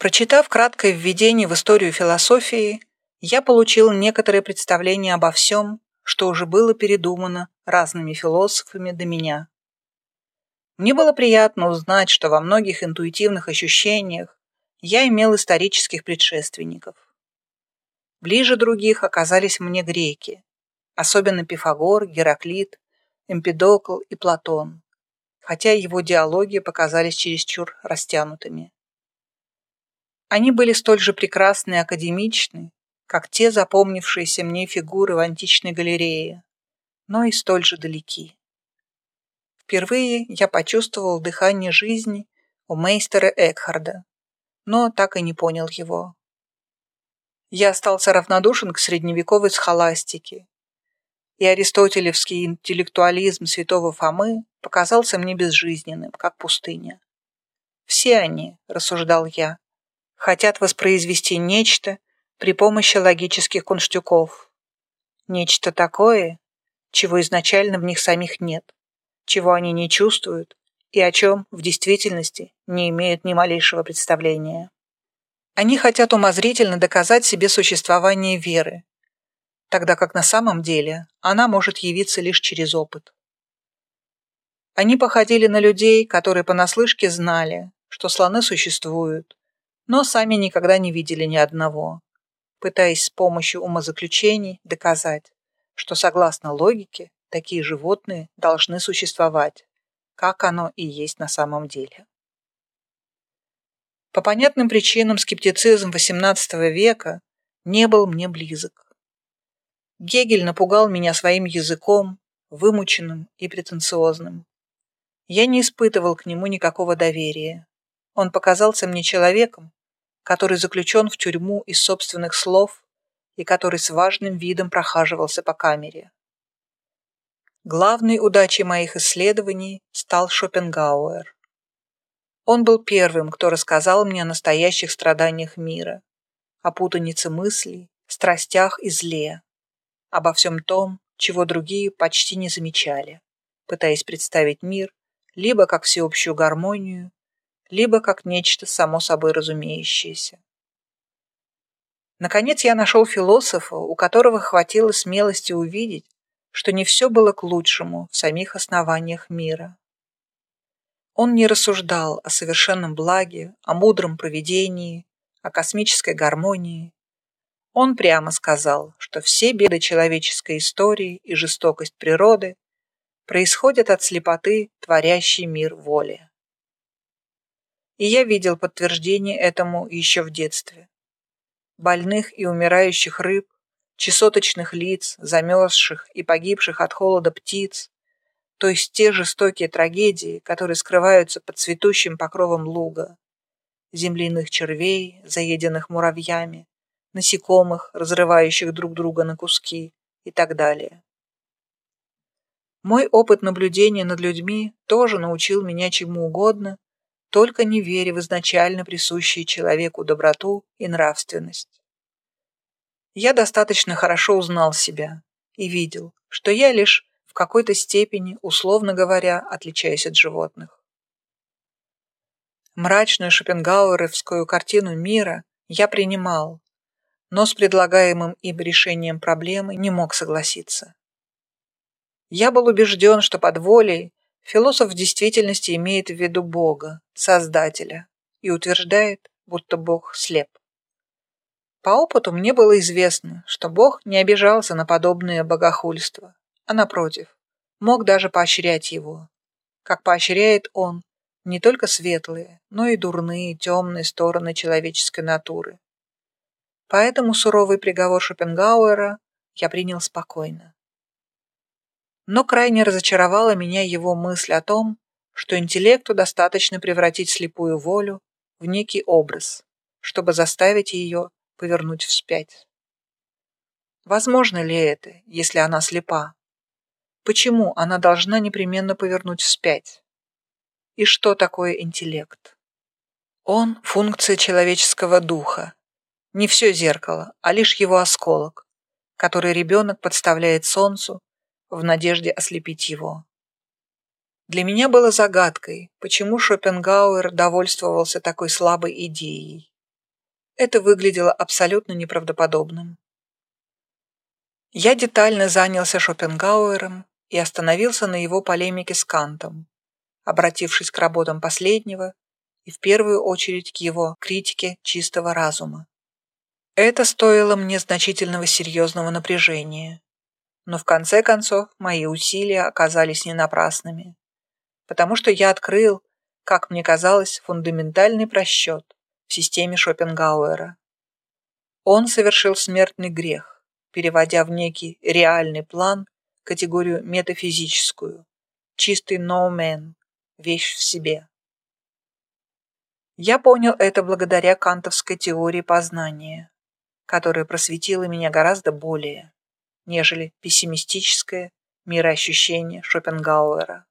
Прочитав краткое введение в историю философии, я получил некоторое представление обо всем, что уже было передумано разными философами до меня. Мне было приятно узнать, что во многих интуитивных ощущениях я имел исторических предшественников. Ближе других оказались мне греки, особенно Пифагор, Гераклит, Эмпидокл и Платон, хотя его диалоги показались чересчур растянутыми. Они были столь же прекрасны и академичны, как те запомнившиеся мне фигуры в античной галерее, но и столь же далеки. Впервые я почувствовал дыхание жизни у мейстера Экхарда, но так и не понял его. Я остался равнодушен к средневековой схоластике, и аристотелевский интеллектуализм святого Фомы показался мне безжизненным, как пустыня. Все они, рассуждал я, хотят воспроизвести нечто при помощи логических конштюков. Нечто такое, чего изначально в них самих нет чего они не чувствуют и о чем в действительности не имеют ни малейшего представления. Они хотят умозрительно доказать себе существование веры, тогда как на самом деле она может явиться лишь через опыт. Они походили на людей, которые понаслышке знали, что слоны существуют, но сами никогда не видели ни одного, пытаясь с помощью умозаключений доказать, что согласно логике такие животные должны существовать, как оно и есть на самом деле. По понятным причинам скептицизм XVIII века не был мне близок. Гегель напугал меня своим языком, вымученным и претенциозным. Я не испытывал к нему никакого доверия. Он показался мне человеком, который заключен в тюрьму из собственных слов и который с важным видом прохаживался по камере. Главной удачей моих исследований стал Шопенгауэр. Он был первым, кто рассказал мне о настоящих страданиях мира, о путанице мыслей, страстях и зле, обо всем том, чего другие почти не замечали, пытаясь представить мир либо как всеобщую гармонию, либо как нечто само собой разумеющееся. Наконец я нашел философа, у которого хватило смелости увидеть, что не все было к лучшему в самих основаниях мира. Он не рассуждал о совершенном благе, о мудром провидении, о космической гармонии. Он прямо сказал, что все беды человеческой истории и жестокость природы происходят от слепоты, творящей мир воли. И я видел подтверждение этому еще в детстве. Больных и умирающих рыб, чесоточных лиц, замерзших и погибших от холода птиц, то есть те жестокие трагедии, которые скрываются под цветущим покровом луга, земляных червей, заеденных муравьями, насекомых, разрывающих друг друга на куски и так далее. Мой опыт наблюдения над людьми тоже научил меня чему угодно, только не веря в изначально присущие человеку доброту и нравственность. Я достаточно хорошо узнал себя и видел, что я лишь в какой-то степени, условно говоря, отличаюсь от животных. Мрачную шопенгауэровскую картину мира я принимал, но с предлагаемым им решением проблемы не мог согласиться. Я был убежден, что под волей философ в действительности имеет в виду Бога, Создателя, и утверждает, будто Бог слеп. По опыту мне было известно, что Бог не обижался на подобное богохульство, а напротив, мог даже поощрять его, как поощряет он не только светлые, но и дурные, темные стороны человеческой натуры. Поэтому суровый приговор Шопенгауэра я принял спокойно. Но крайне разочаровала меня его мысль о том, что интеллекту достаточно превратить слепую волю в некий образ, чтобы заставить ее повернуть вспять. Возможно ли это, если она слепа? Почему она должна непременно повернуть вспять? И что такое интеллект? Он – функция человеческого духа. Не все зеркало, а лишь его осколок, который ребенок подставляет солнцу в надежде ослепить его. Для меня было загадкой, почему Шопенгауэр довольствовался такой слабой идеей. это выглядело абсолютно неправдоподобным. Я детально занялся Шопенгауэром и остановился на его полемике с Кантом, обратившись к работам последнего и в первую очередь к его критике чистого разума. Это стоило мне значительного серьезного напряжения, но в конце концов мои усилия оказались не напрасными, потому что я открыл, как мне казалось, фундаментальный просчет в системе Шопенгауэра. Он совершил смертный грех, переводя в некий реальный план категорию метафизическую, чистый ноумен, вещь в себе. Я понял это благодаря кантовской теории познания, которая просветила меня гораздо более, нежели пессимистическое мироощущение Шопенгауэра.